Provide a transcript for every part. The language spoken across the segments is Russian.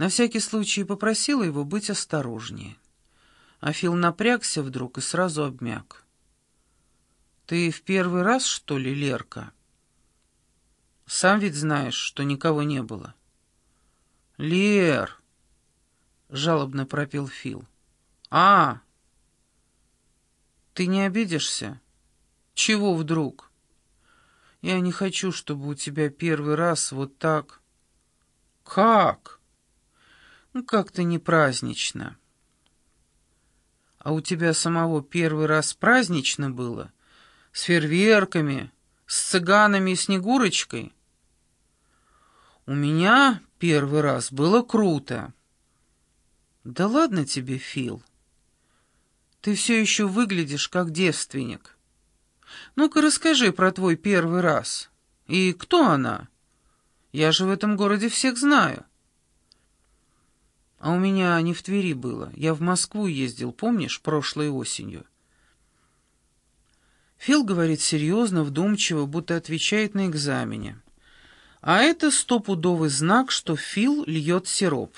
На всякий случай попросила его быть осторожнее. А Фил напрягся вдруг и сразу обмяк. «Ты в первый раз, что ли, Лерка?» «Сам ведь знаешь, что никого не было». «Лер!» — жалобно пропел Фил. «А! Ты не обидишься? Чего вдруг? Я не хочу, чтобы у тебя первый раз вот так...» «Как?» Ну, как-то не празднично. А у тебя самого первый раз празднично было? С фейерверками, с цыганами и Снегурочкой? У меня первый раз было круто. Да ладно тебе, Фил. Ты все еще выглядишь как девственник. Ну-ка расскажи про твой первый раз. И кто она? Я же в этом городе всех знаю. А у меня не в Твери было. Я в Москву ездил, помнишь, прошлой осенью. Фил говорит серьезно, вдумчиво, будто отвечает на экзамене. А это стопудовый знак, что Фил льет сироп.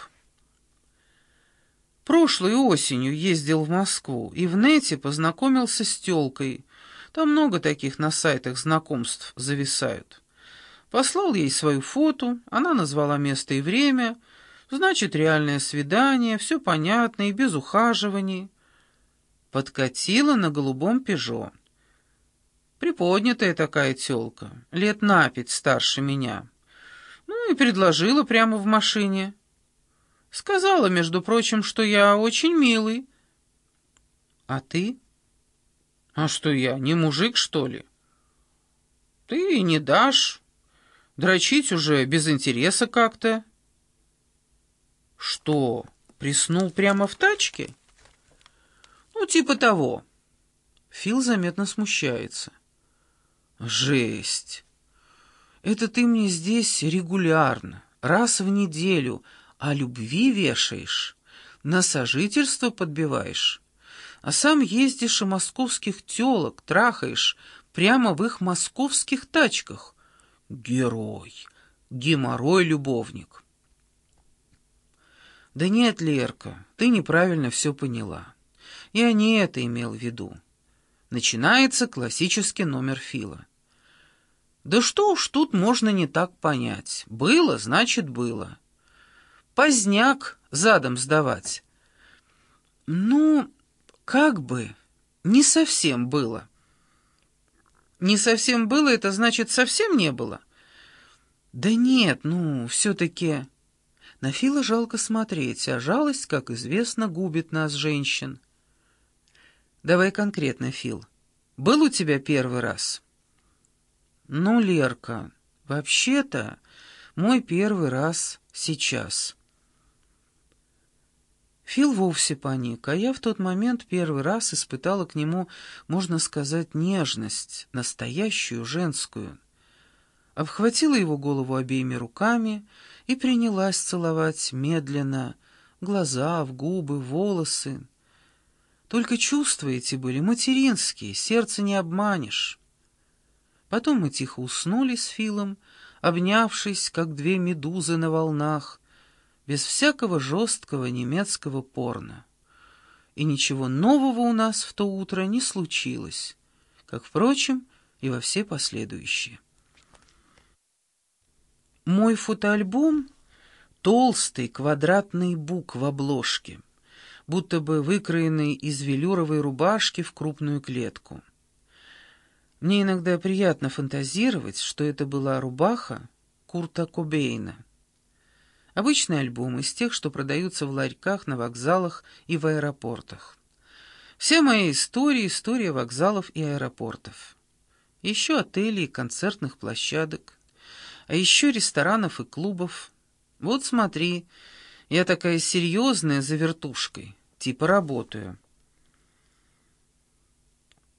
Прошлой осенью ездил в Москву и в нете познакомился с тёлкой. Там много таких на сайтах знакомств зависают. Послал ей свою фото, она назвала место и время — Значит, реальное свидание, все понятно и без ухаживаний. Подкатила на голубом пежо. Приподнятая такая тёлка, лет на пять старше меня. Ну и предложила прямо в машине. Сказала, между прочим, что я очень милый. А ты? А что я, не мужик, что ли? Ты не дашь. Дрочить уже без интереса как-то. Что, приснул прямо в тачке? Ну, типа того. Фил заметно смущается. Жесть. Это ты мне здесь регулярно, раз в неделю, о любви вешаешь, на сожительство подбиваешь, а сам ездишь и московских тёлок трахаешь прямо в их московских тачках. Герой, геморрой-любовник. «Да нет, Лерка, ты неправильно все поняла. Я не это имел в виду. Начинается классический номер Фила. Да что уж тут можно не так понять. Было, значит, было. Поздняк задом сдавать. Ну, как бы, не совсем было. Не совсем было, это значит, совсем не было? Да нет, ну, все-таки... На Фила жалко смотреть, а жалость, как известно, губит нас, женщин. Давай конкретно, Фил. Был у тебя первый раз? Ну, Лерка, вообще-то мой первый раз сейчас. Фил вовсе паник, а я в тот момент первый раз испытала к нему, можно сказать, нежность, настоящую женскую. Обхватила его голову обеими руками и принялась целовать медленно, глаза, в губы, волосы. Только чувства эти были материнские, сердце не обманешь. Потом мы тихо уснули с Филом, обнявшись, как две медузы на волнах, без всякого жесткого немецкого порно. И ничего нового у нас в то утро не случилось, как, впрочем, и во все последующие. Мой фотоальбом — толстый квадратный бук в обложке, будто бы выкроенный из велюровой рубашки в крупную клетку. Мне иногда приятно фантазировать, что это была рубаха Курта Кобейна. Обычный альбом из тех, что продаются в ларьках, на вокзалах и в аэропортах. Вся моя история — история вокзалов и аэропортов. Еще отелей и концертных площадок — а еще ресторанов и клубов. Вот смотри, я такая серьезная за вертушкой, типа работаю.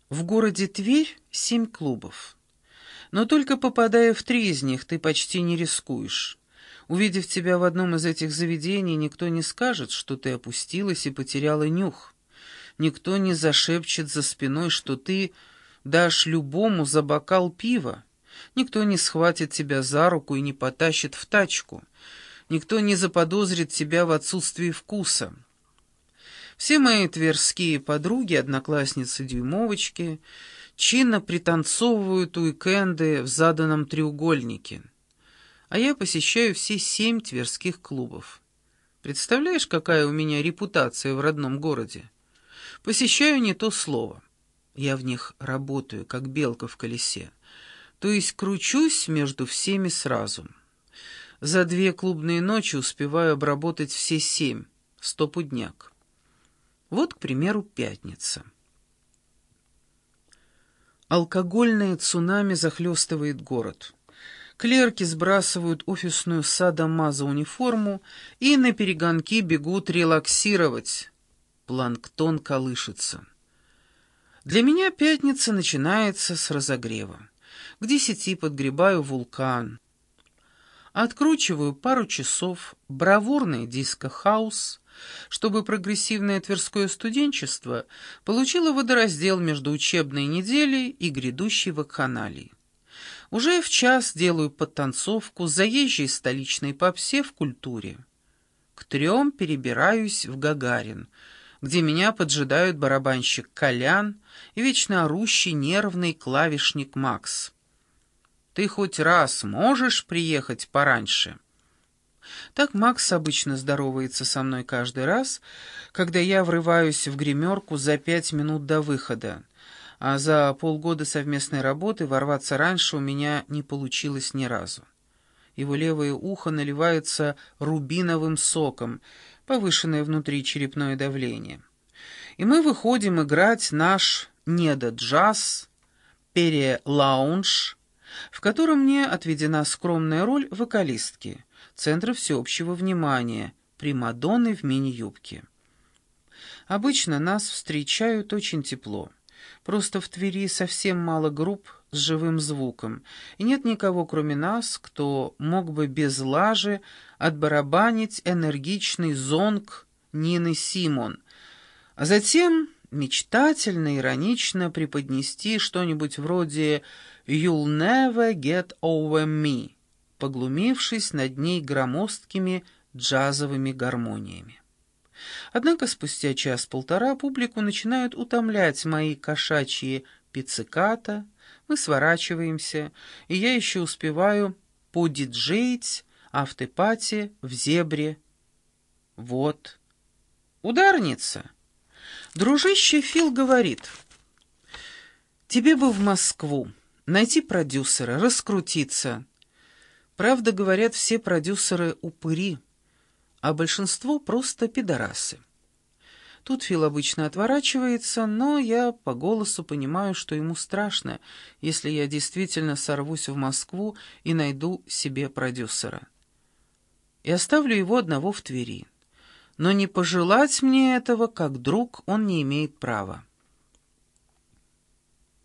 В городе Тверь семь клубов. Но только попадая в три из них, ты почти не рискуешь. Увидев тебя в одном из этих заведений, никто не скажет, что ты опустилась и потеряла нюх. Никто не зашепчет за спиной, что ты дашь любому за бокал пива. Никто не схватит тебя за руку и не потащит в тачку. никто не заподозрит тебя в отсутствии вкуса. Все мои тверские подруги, одноклассницы-дюймовочки, чинно пританцовывают уикенды в заданном треугольнике. А я посещаю все семь тверских клубов. Представляешь, какая у меня репутация в родном городе? Посещаю не то слово. Я в них работаю, как белка в колесе. То есть кручусь между всеми сразу. За две клубные ночи успеваю обработать все семь, стопудняк. Вот, к примеру, пятница. Алкогольное цунами захлестывает город. Клерки сбрасывают офисную садомазо униформу и наперегонки бегут релаксировать. Планктон колышется. Для меня пятница начинается с разогрева. К десяти подгребаю вулкан. Откручиваю пару часов бравурный диско-хаус, чтобы прогрессивное тверское студенчество получило водораздел между учебной неделей и грядущей вакханалией. Уже в час делаю подтанцовку заезжей столичной попсе в культуре. К трем перебираюсь в Гагарин, где меня поджидают барабанщик Колян и вечно орущий нервный клавишник Макс. «Ты хоть раз можешь приехать пораньше?» Так Макс обычно здоровается со мной каждый раз, когда я врываюсь в гримерку за пять минут до выхода, а за полгода совместной работы ворваться раньше у меня не получилось ни разу. Его левое ухо наливается рубиновым соком, повышенное внутри черепное давление. И мы выходим играть наш недо-джаз, пере-лаунж, в котором мне отведена скромная роль вокалистки — центра всеобщего внимания, примадонны в мини-юбке. Обычно нас встречают очень тепло. Просто в Твери совсем мало групп с живым звуком, и нет никого, кроме нас, кто мог бы без лажи отбарабанить энергичный зонг Нины Симон, а затем мечтательно, иронично преподнести что-нибудь вроде «You'll never get over me», поглумившись над ней громоздкими джазовыми гармониями. Однако спустя час-полтора публику начинают утомлять мои кошачьи пицциката, мы сворачиваемся, и я еще успеваю подиджеить автопати в зебре. Вот. Ударница. Дружище Фил говорит, тебе бы в Москву, найти продюсера, раскрутиться, Правда, говорят, все продюсеры упыри, а большинство просто пидорасы. Тут Фил обычно отворачивается, но я по голосу понимаю, что ему страшно, если я действительно сорвусь в Москву и найду себе продюсера. И оставлю его одного в Твери. Но не пожелать мне этого, как друг, он не имеет права.